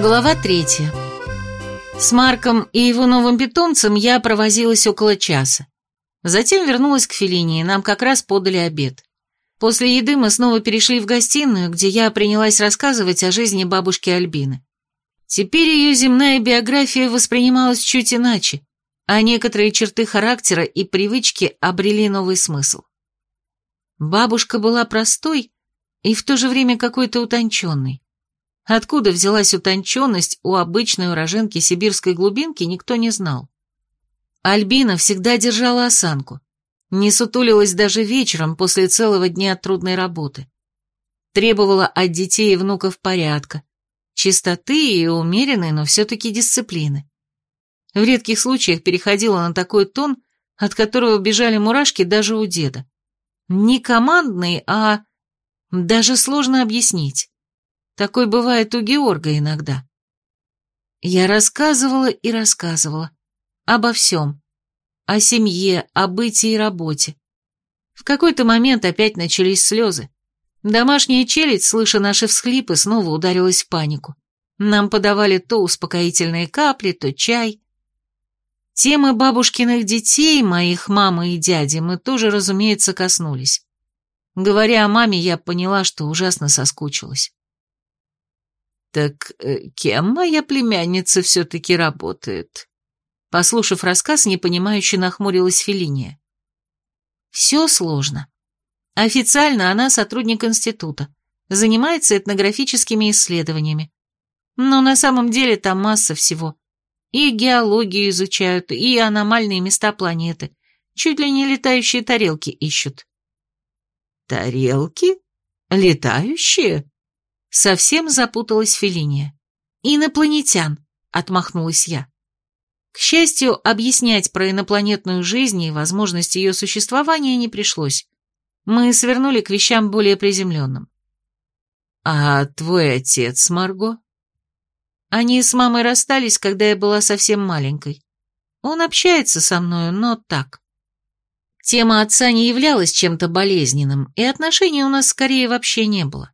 Глава третья. С Марком и его новым питомцем я провозилась около часа. Затем вернулась к Фелине, и нам как раз подали обед. После еды мы снова перешли в гостиную, где я принялась рассказывать о жизни бабушки Альбины. Теперь ее земная биография воспринималась чуть иначе, а некоторые черты характера и привычки обрели новый смысл. Бабушка была простой и в то же время какой-то утонченной. Откуда взялась утонченность у обычной уроженки сибирской глубинки, никто не знал. Альбина всегда держала осанку, не сутулилась даже вечером после целого дня трудной работы. Требовала от детей и внуков порядка, чистоты и умеренной, но все-таки дисциплины. В редких случаях переходила на такой тон, от которого бежали мурашки даже у деда. Не командный, а... даже сложно объяснить. Такой бывает у Георга иногда. Я рассказывала и рассказывала. Обо всем. О семье, о бытии и работе. В какой-то момент опять начались слезы. Домашняя челядь, слыша наши всхлипы, снова ударилась в панику. Нам подавали то успокоительные капли, то чай. Темы бабушкиных детей, моих мамы и дяди, мы тоже, разумеется, коснулись. Говоря о маме, я поняла, что ужасно соскучилась. «Так э, кем моя племянница все-таки работает?» Послушав рассказ, непонимающе нахмурилась Фелиния. «Все сложно. Официально она сотрудник института, занимается этнографическими исследованиями. Но на самом деле там масса всего. И геологию изучают, и аномальные места планеты. Чуть ли не летающие тарелки ищут». «Тарелки? Летающие?» Совсем запуталась Фелиния. «Инопланетян», — отмахнулась я. К счастью, объяснять про инопланетную жизнь и возможность ее существования не пришлось. Мы свернули к вещам более приземленным. «А твой отец, Марго?» Они с мамой расстались, когда я была совсем маленькой. Он общается со мною, но так. Тема отца не являлась чем-то болезненным, и отношений у нас скорее вообще не было.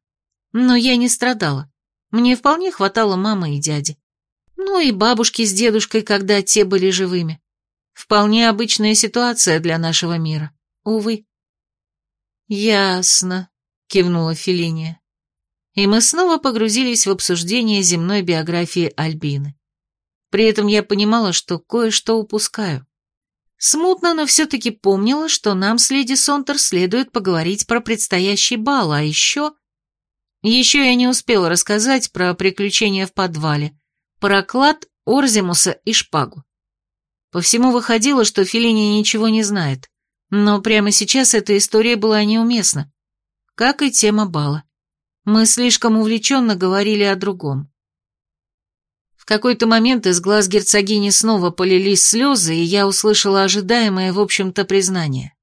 Но я не страдала. Мне вполне хватало мамы и дяди. Ну и бабушки с дедушкой, когда те были живыми. Вполне обычная ситуация для нашего мира. Увы. «Ясно», — кивнула Фелиния. И мы снова погрузились в обсуждение земной биографии Альбины. При этом я понимала, что кое-что упускаю. Смутно, но все-таки помнила, что нам с леди Сонтер следует поговорить про предстоящий бал, а еще еще я не успела рассказать про приключения в подвале, про клад Орзимуса и шпагу. По всему выходило, что Филини ничего не знает, но прямо сейчас эта история была неуместна, как и тема бала. Мы слишком увлеченно говорили о другом. В какой-то момент из глаз герцогини снова полились слезы, и я услышала ожидаемое, в общем-то, признание.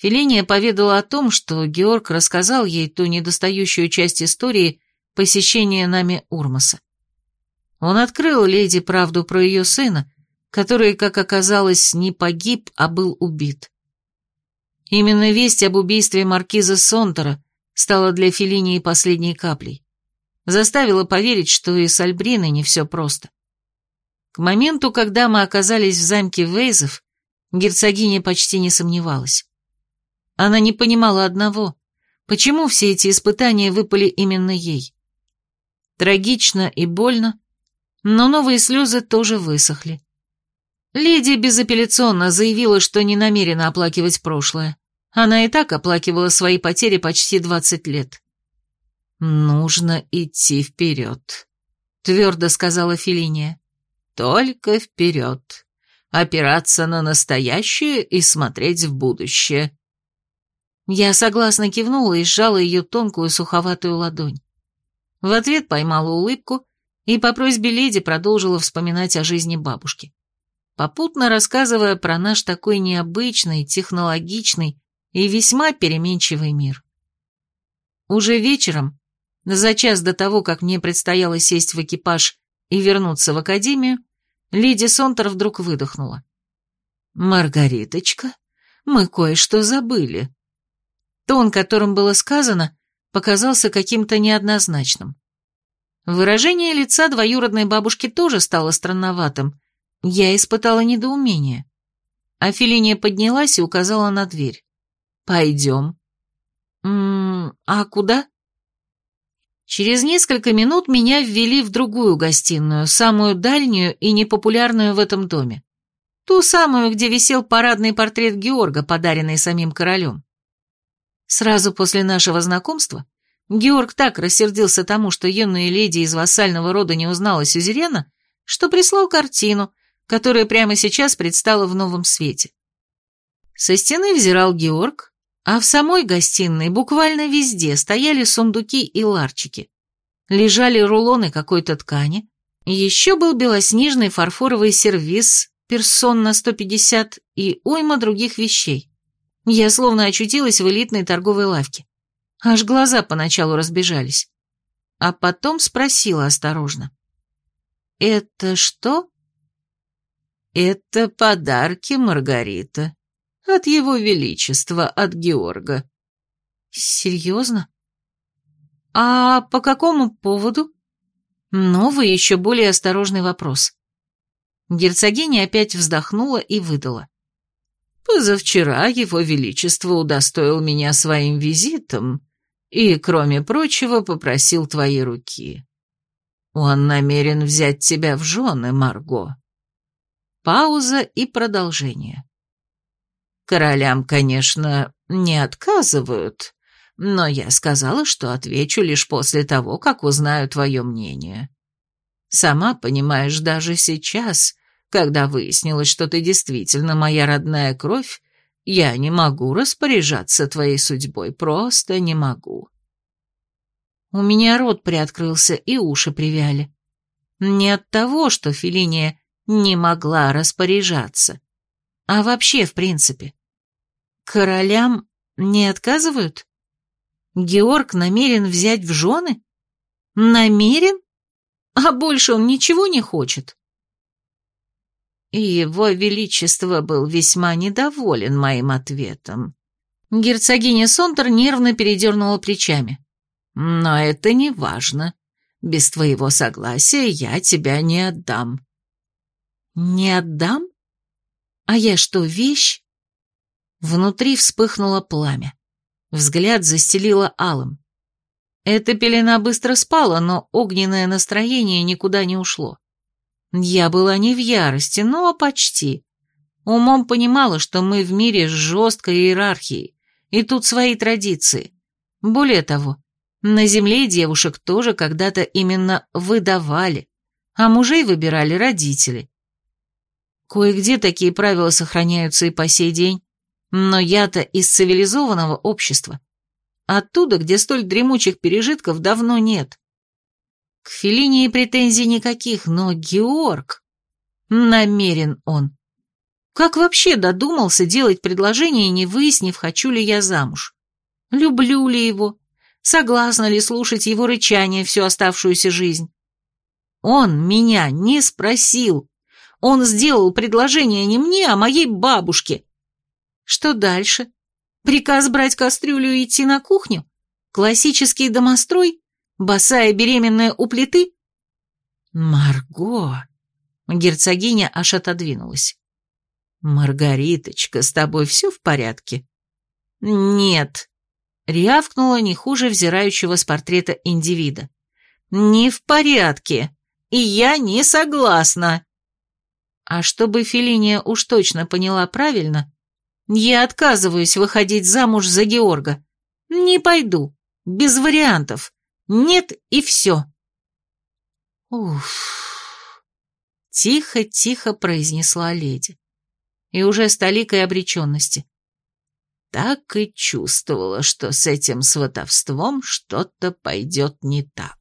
Фелиния поведала о том, что Георг рассказал ей ту недостающую часть истории посещения нами Урмаса. Он открыл леди правду про ее сына, который, как оказалось, не погиб, а был убит. Именно весть об убийстве маркиза Сонтера стала для Фелинии последней каплей. Заставила поверить, что и с Альбриной не все просто. К моменту, когда мы оказались в замке Вейзов, герцогиня почти не сомневалась. Она не понимала одного, почему все эти испытания выпали именно ей. Трагично и больно, но новые слезы тоже высохли. Леди безапелляционно заявила, что не намерена оплакивать прошлое. Она и так оплакивала свои потери почти двадцать лет. «Нужно идти вперед», — твердо сказала Филиния. «Только вперед. Опираться на настоящее и смотреть в будущее. Я согласно кивнула и сжала ее тонкую суховатую ладонь. В ответ поймала улыбку и по просьбе леди продолжила вспоминать о жизни бабушки. Попутно рассказывая про наш такой необычный, технологичный и весьма переменчивый мир. Уже вечером, за час до того, как мне предстояло сесть в экипаж и вернуться в академию, леди Сонтер вдруг выдохнула. «Маргариточка, мы кое-что забыли». Тон, которым было сказано, показался каким-то неоднозначным. Выражение лица двоюродной бабушки тоже стало странноватым. Я испытала недоумение. А Филиния поднялась и указала на дверь. «Пойдем». «М -м, а куда?» Через несколько минут меня ввели в другую гостиную, самую дальнюю и непопулярную в этом доме. Ту самую, где висел парадный портрет Георга, подаренный самим королем. Сразу после нашего знакомства Георг так рассердился тому, что юная леди из вассального рода не узнала Сюзерена, что прислал картину, которая прямо сейчас предстала в новом свете. Со стены взирал Георг, а в самой гостиной буквально везде стояли сундуки и ларчики. Лежали рулоны какой-то ткани, еще был белоснежный фарфоровый сервиз, персон на 150 и уйма других вещей. Я словно очутилась в элитной торговой лавке. Аж глаза поначалу разбежались. А потом спросила осторожно. «Это что?» «Это подарки, Маргарита. От его величества, от Георга». «Серьезно? А по какому поводу?» Новый, еще более осторожный вопрос. Герцогиня опять вздохнула и выдала. Позавчера его величество удостоил меня своим визитом и, кроме прочего, попросил твоей руки. Он намерен взять тебя в жены, Марго. Пауза и продолжение. Королям, конечно, не отказывают, но я сказала, что отвечу лишь после того, как узнаю твое мнение. Сама понимаешь, даже сейчас когда выяснилось, что ты действительно моя родная кровь, я не могу распоряжаться твоей судьбой, просто не могу. У меня рот приоткрылся и уши привяли. Не от того, что Филиния не могла распоряжаться, а вообще в принципе. Королям не отказывают? Георг намерен взять в жены? Намерен? А больше он ничего не хочет? И его величество был весьма недоволен моим ответом. Герцогиня Сонтер нервно передернула плечами. «Но это не важно. Без твоего согласия я тебя не отдам». «Не отдам? А я что, вещь?» Внутри вспыхнуло пламя. Взгляд застелило алым. Эта пелена быстро спала, но огненное настроение никуда не ушло. Я была не в ярости, но почти. Умом понимала, что мы в мире с жесткой иерархией, и тут свои традиции. Более того, на земле девушек тоже когда-то именно выдавали, а мужей выбирали родители. Кое-где такие правила сохраняются и по сей день, но я-то из цивилизованного общества. Оттуда, где столь дремучих пережитков давно нет. К Феллинии претензий никаких, но Георг... Намерен он. Как вообще додумался делать предложение, не выяснив, хочу ли я замуж? Люблю ли его? Согласна ли слушать его рычание всю оставшуюся жизнь? Он меня не спросил. Он сделал предложение не мне, а моей бабушке. Что дальше? Приказ брать кастрюлю и идти на кухню? Классический домострой? Босая беременная у плиты? Марго! Герцогиня аж отодвинулась. «Маргариточка, с тобой все в порядке?» «Нет», — рявкнула не хуже взирающего с портрета индивида. «Не в порядке, и я не согласна». А чтобы Фелиния уж точно поняла правильно, я отказываюсь выходить замуж за Георга. Не пойду, без вариантов. Нет, и все. Уф. Тихо-тихо произнесла леди. И уже с толикой обреченности. Так и чувствовала, что с этим сватовством что-то пойдет не так.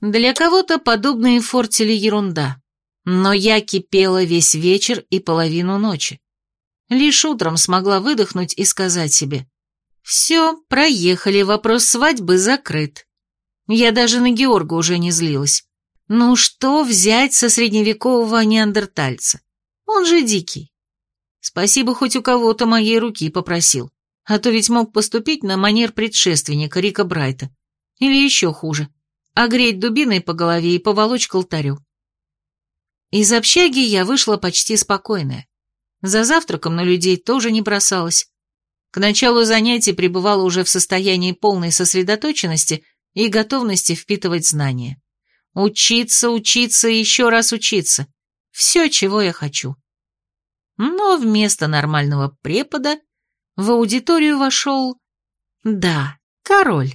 Для кого-то подобные фортили ерунда, но я кипела весь вечер и половину ночи. Лишь утром смогла выдохнуть и сказать себе, все, проехали, вопрос свадьбы закрыт. Я даже на Георга уже не злилась. Ну что взять со средневекового неандертальца? Он же дикий. Спасибо, хоть у кого-то моей руки попросил. А то ведь мог поступить на манер предшественника Рика Брайта. Или еще хуже. Огреть дубиной по голове и поволочь к алтарю. Из общаги я вышла почти спокойная. За завтраком на людей тоже не бросалась. К началу занятий пребывала уже в состоянии полной сосредоточенности и готовности впитывать знания. Учиться, учиться и еще раз учиться. Все, чего я хочу. Но вместо нормального препода в аудиторию вошел... Да, король.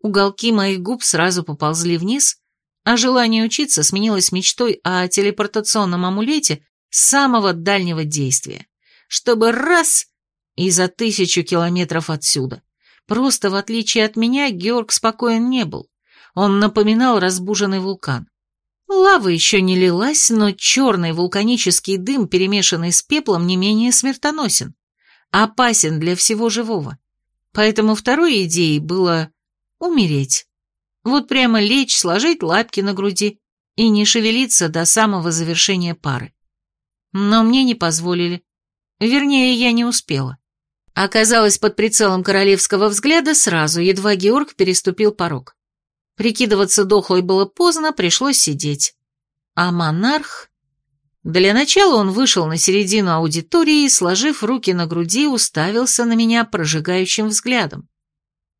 Уголки моих губ сразу поползли вниз, а желание учиться сменилось мечтой о телепортационном амулете самого дальнего действия, чтобы раз и за тысячу километров отсюда. Просто в отличие от меня, Георг спокоен не был. Он напоминал разбуженный вулкан. Лава еще не лилась, но черный вулканический дым, перемешанный с пеплом, не менее смертоносен. Опасен для всего живого. Поэтому второй идеей было умереть. Вот прямо лечь, сложить лапки на груди и не шевелиться до самого завершения пары. Но мне не позволили. Вернее, я не успела. Оказалось под прицелом королевского взгляда сразу, едва Георг переступил порог. Прикидываться дохлой было поздно, пришлось сидеть. А монарх... Для начала он вышел на середину аудитории сложив руки на груди, уставился на меня прожигающим взглядом.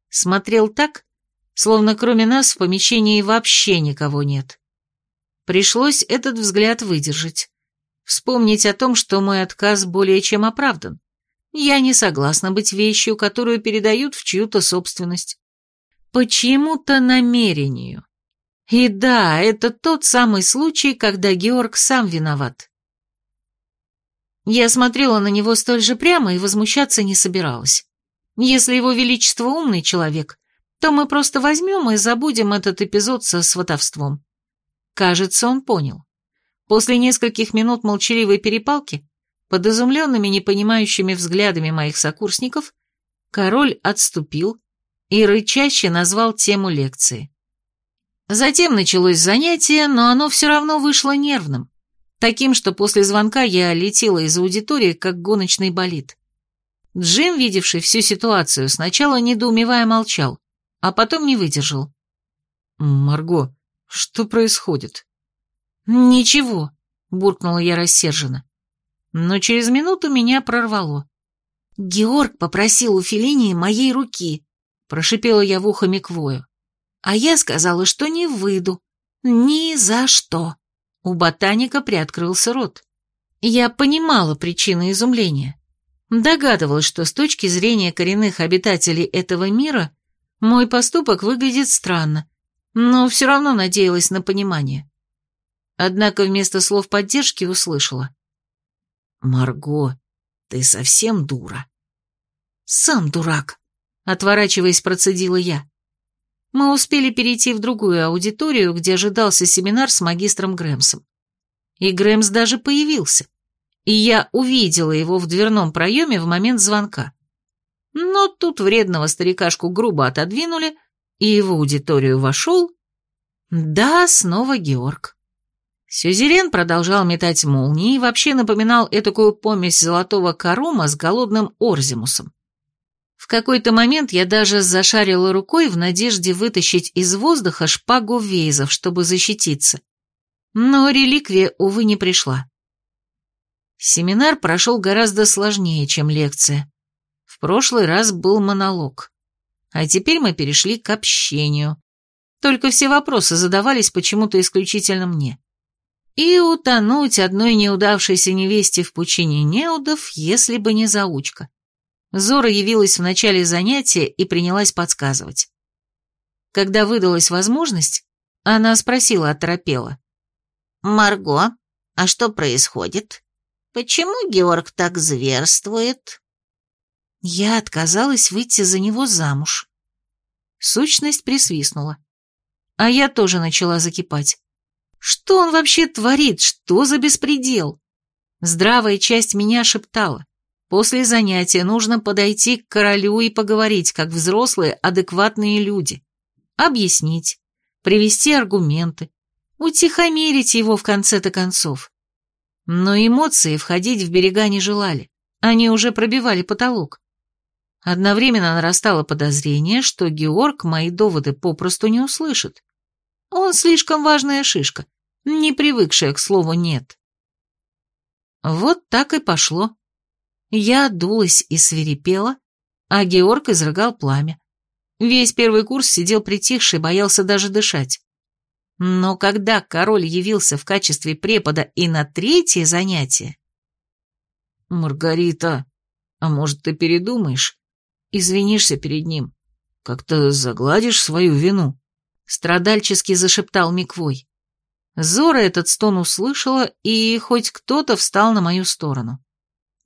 Смотрел так, словно кроме нас в помещении вообще никого нет. Пришлось этот взгляд выдержать. Вспомнить о том, что мой отказ более чем оправдан. Я не согласна быть вещью, которую передают в чью-то собственность. Почему-то намерению. И да, это тот самый случай, когда Георг сам виноват. Я смотрела на него столь же прямо и возмущаться не собиралась. Если его величество умный человек, то мы просто возьмем и забудем этот эпизод со сватовством. Кажется, он понял. После нескольких минут молчаливой перепалки, под изумленными непонимающими взглядами моих сокурсников, король отступил и рычаще назвал тему лекции. Затем началось занятие, но оно все равно вышло нервным, таким, что после звонка я летела из аудитории, как гоночный болид. Джим, видевший всю ситуацию, сначала недоумевая молчал, а потом не выдержал. «Марго, что происходит?» «Ничего», — буркнула я рассерженно. Но через минуту меня прорвало. «Георг попросил у Феллинии моей руки», Прошипела я в ухо Миквою. А я сказала, что не выйду. Ни за что. У ботаника приоткрылся рот. Я понимала причины изумления. Догадывалась, что с точки зрения коренных обитателей этого мира мой поступок выглядит странно, но все равно надеялась на понимание. Однако вместо слов поддержки услышала. «Марго, ты совсем дура». «Сам дурак», Отворачиваясь, процедила я. Мы успели перейти в другую аудиторию, где ожидался семинар с магистром Грэмсом. И Грэмс даже появился. И я увидела его в дверном проеме в момент звонка. Но тут вредного старикашку грубо отодвинули, и в аудиторию вошел... Да, снова Георг. Сюзерен продолжал метать молнии и вообще напоминал этакую помесь золотого корума с голодным Орзимусом. В какой-то момент я даже зашарила рукой в надежде вытащить из воздуха шпагу вейзов, чтобы защититься. Но реликвия, увы, не пришла. Семинар прошел гораздо сложнее, чем лекция. В прошлый раз был монолог. А теперь мы перешли к общению. Только все вопросы задавались почему-то исключительно мне. И утонуть одной неудавшейся невесте в пучине неудов, если бы не заучка. Зора явилась в начале занятия и принялась подсказывать. Когда выдалась возможность, она спросила оторопела. «Марго, а что происходит? Почему Георг так зверствует?» Я отказалась выйти за него замуж. Сущность присвистнула. А я тоже начала закипать. Что он вообще творит? Что за беспредел? Здравая часть меня шептала. После занятия нужно подойти к королю и поговорить, как взрослые, адекватные люди. Объяснить, привести аргументы, утихомирить его в конце-то концов. Но эмоции входить в берега не желали, они уже пробивали потолок. Одновременно нарастало подозрение, что Георг мои доводы попросту не услышит. Он слишком важная шишка, не привыкшая к слову «нет». Вот так и пошло. Я дулась и свирепела, а Георг изрыгал пламя. Весь первый курс сидел притихший, боялся даже дышать. Но когда король явился в качестве препода и на третье занятие... «Маргарита, а может, ты передумаешь? Извинишься перед ним? Как-то загладишь свою вину?» Страдальчески зашептал Миквой. Зора этот стон услышала, и хоть кто-то встал на мою сторону.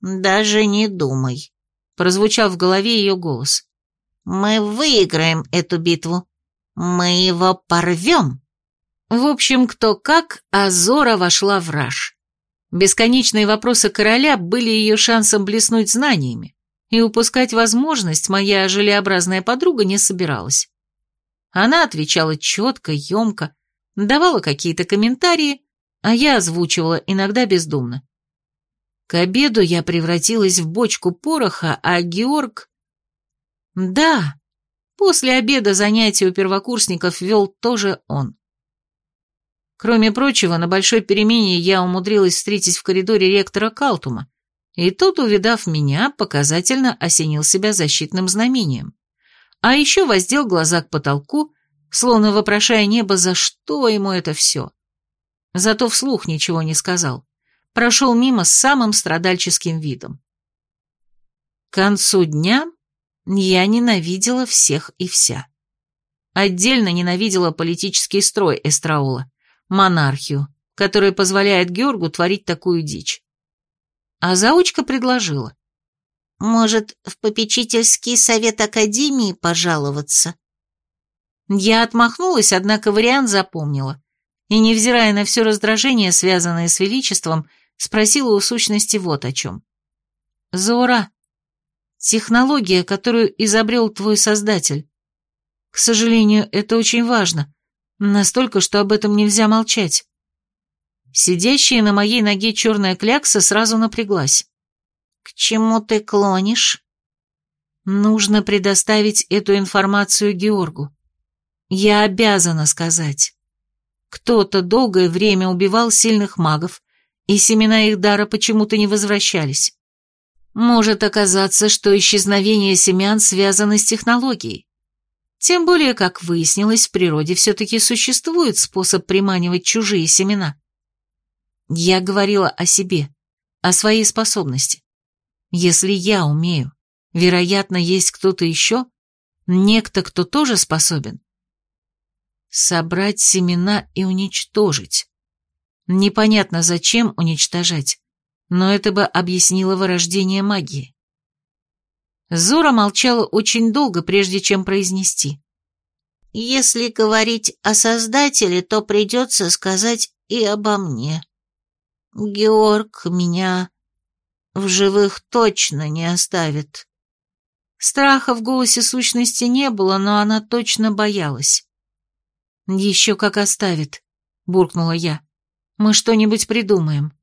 «Даже не думай», — прозвучал в голове ее голос. «Мы выиграем эту битву. Мы его порвем». В общем, кто как, а Зора вошла в раж. Бесконечные вопросы короля были ее шансом блеснуть знаниями, и упускать возможность моя желеобразная подруга не собиралась. Она отвечала четко, емко, давала какие-то комментарии, а я озвучивала иногда бездумно. К обеду я превратилась в бочку пороха, а Георг... Да, после обеда занятия у первокурсников вел тоже он. Кроме прочего, на большой перемене я умудрилась встретить в коридоре ректора Калтума, и тот, увидав меня, показательно осенил себя защитным знамением. А еще воздел глаза к потолку, словно вопрошая небо, за что ему это все. Зато вслух ничего не сказал. Прошел мимо с самым страдальческим видом. К концу дня я ненавидела всех и вся. Отдельно ненавидела политический строй Эстраула, монархию, которая позволяет Георгу творить такую дичь. А заучка предложила. «Может, в попечительский совет Академии пожаловаться?» Я отмахнулась, однако вариант запомнила. И, невзирая на все раздражение, связанное с величеством, спросила у сущности вот о чем. «Зора, технология, которую изобрел твой создатель. К сожалению, это очень важно. Настолько, что об этом нельзя молчать. Сидящая на моей ноге черная клякса сразу напряглась. «К чему ты клонишь?» «Нужно предоставить эту информацию Георгу. Я обязана сказать. Кто-то долгое время убивал сильных магов, и семена их дара почему-то не возвращались. Может оказаться, что исчезновение семян связано с технологией. Тем более, как выяснилось, в природе все-таки существует способ приманивать чужие семена. Я говорила о себе, о своей способности. Если я умею, вероятно, есть кто-то еще, некто, кто тоже способен. Собрать семена и уничтожить. Непонятно, зачем уничтожать, но это бы объяснило вырождение магии. Зора молчала очень долго, прежде чем произнести. «Если говорить о Создателе, то придется сказать и обо мне. Георг меня в живых точно не оставит». Страха в голосе сущности не было, но она точно боялась. «Еще как оставит», — буркнула я. «Мы что-нибудь придумаем».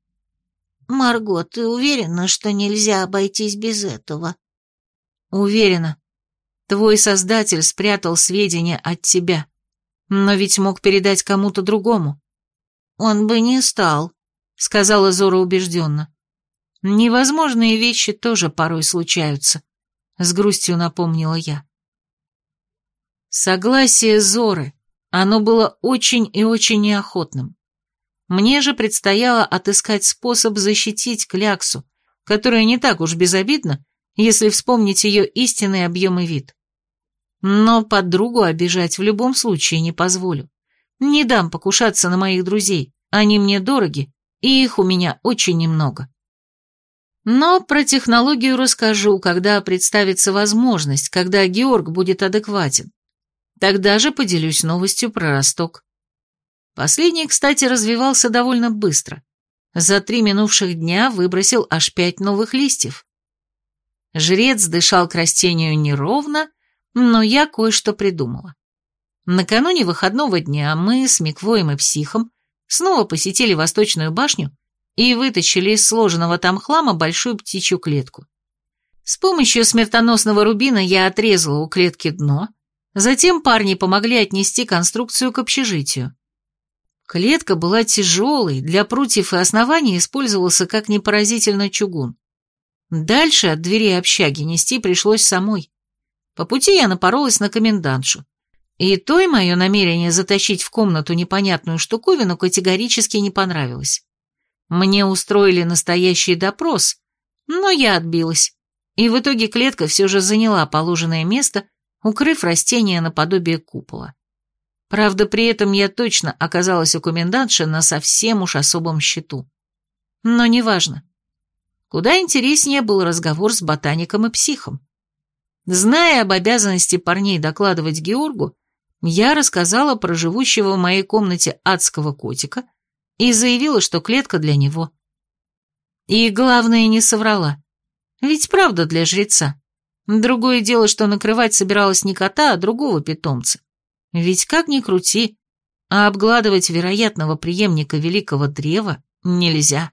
«Марго, ты уверена, что нельзя обойтись без этого?» Уверена. Твой создатель спрятал сведения от тебя, но ведь мог передать кому-то другому. Он бы не стал, сказала Зора убежденно. Невозможные вещи тоже порой случаются, с грустью напомнила я. Согласие Зоры, оно было очень и очень неохотным. Мне же предстояло отыскать способ защитить Кляксу, которая не так уж безобидна если вспомнить ее истинный объем и вид. Но подругу обижать в любом случае не позволю. Не дам покушаться на моих друзей, они мне дороги, и их у меня очень немного. Но про технологию расскажу, когда представится возможность, когда Георг будет адекватен. Тогда же поделюсь новостью про Росток. Последний, кстати, развивался довольно быстро. За три минувших дня выбросил аж пять новых листьев. Жрец дышал к растению неровно, но я кое-что придумала. Накануне выходного дня мы с Миквоем и Психом снова посетили Восточную башню и вытащили из сложенного там хлама большую птичью клетку. С помощью смертоносного рубина я отрезала у клетки дно, затем парни помогли отнести конструкцию к общежитию. Клетка была тяжелой, для прутьев и оснований использовался как непоразительно чугун. Дальше от двери общаги нести пришлось самой. По пути я напоролась на комендантшу. И той мое намерение затащить в комнату непонятную штуковину категорически не понравилось. Мне устроили настоящий допрос, но я отбилась и в итоге клетка все же заняла положенное место, укрыв растение наподобие купола. Правда, при этом я точно оказалась у комендантши на совсем уж особом счету. Но неважно. Куда интереснее был разговор с ботаником и психом. Зная об обязанности парней докладывать Георгу, я рассказала про живущего в моей комнате адского котика и заявила, что клетка для него. И, главное, не соврала. Ведь правда для жреца. Другое дело, что накрывать собиралась не кота, а другого питомца. Ведь как ни крути, а обгладывать вероятного преемника великого древа нельзя.